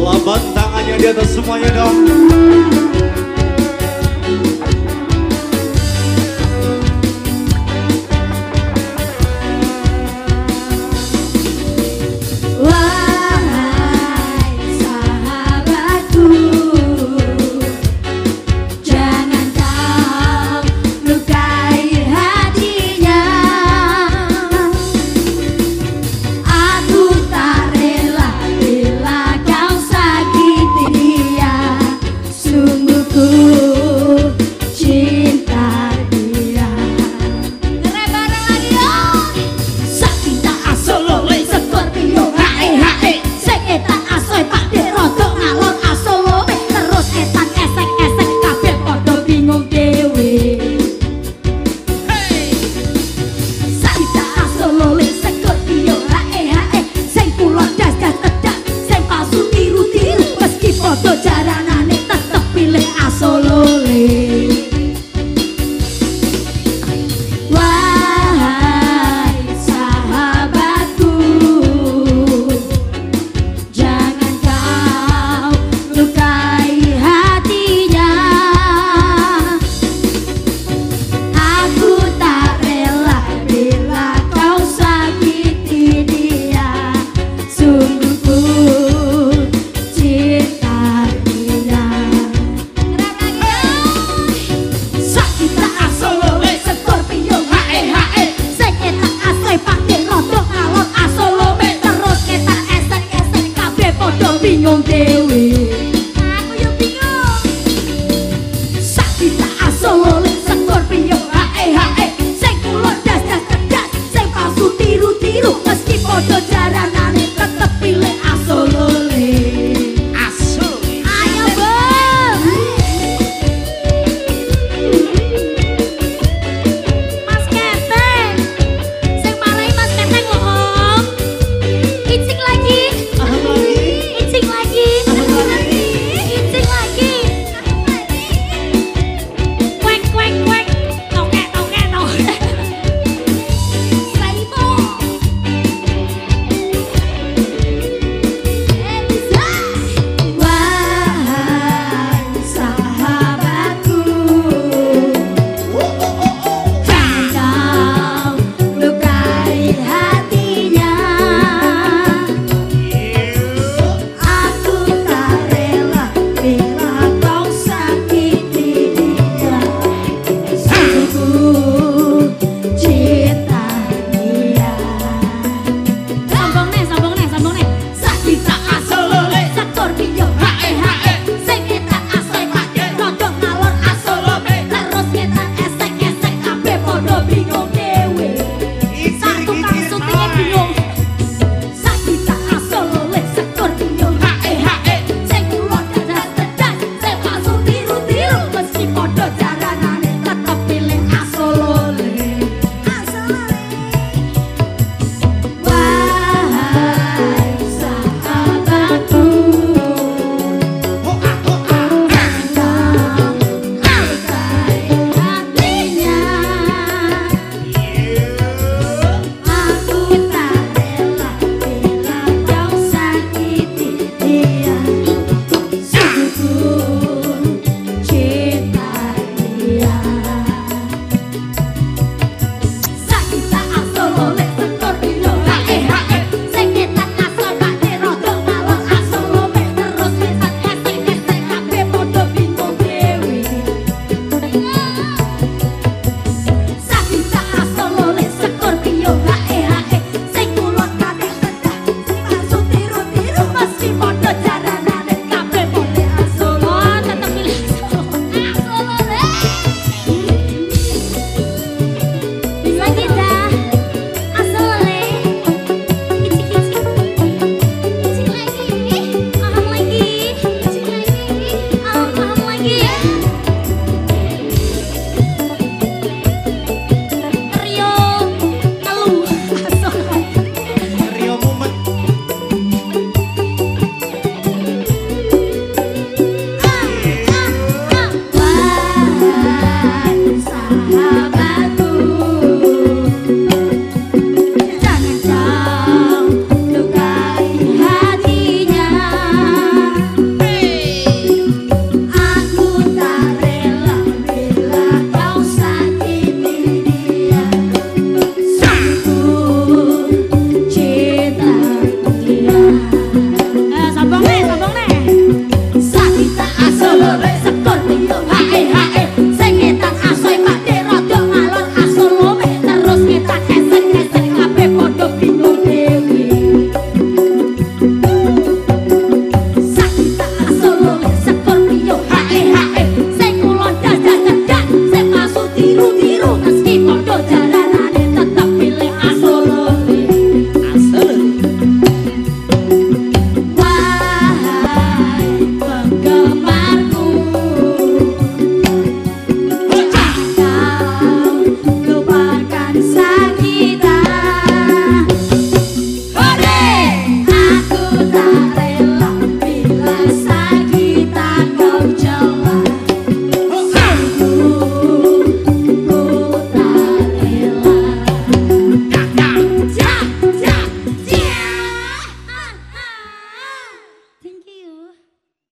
Laban tangannya di atas semuanya dong yo bingung dewe Aku yo bingung. Sakit tak asowo Sekor piyo hae hae Sekulo das das das Sepasu tiru tiru Meski podo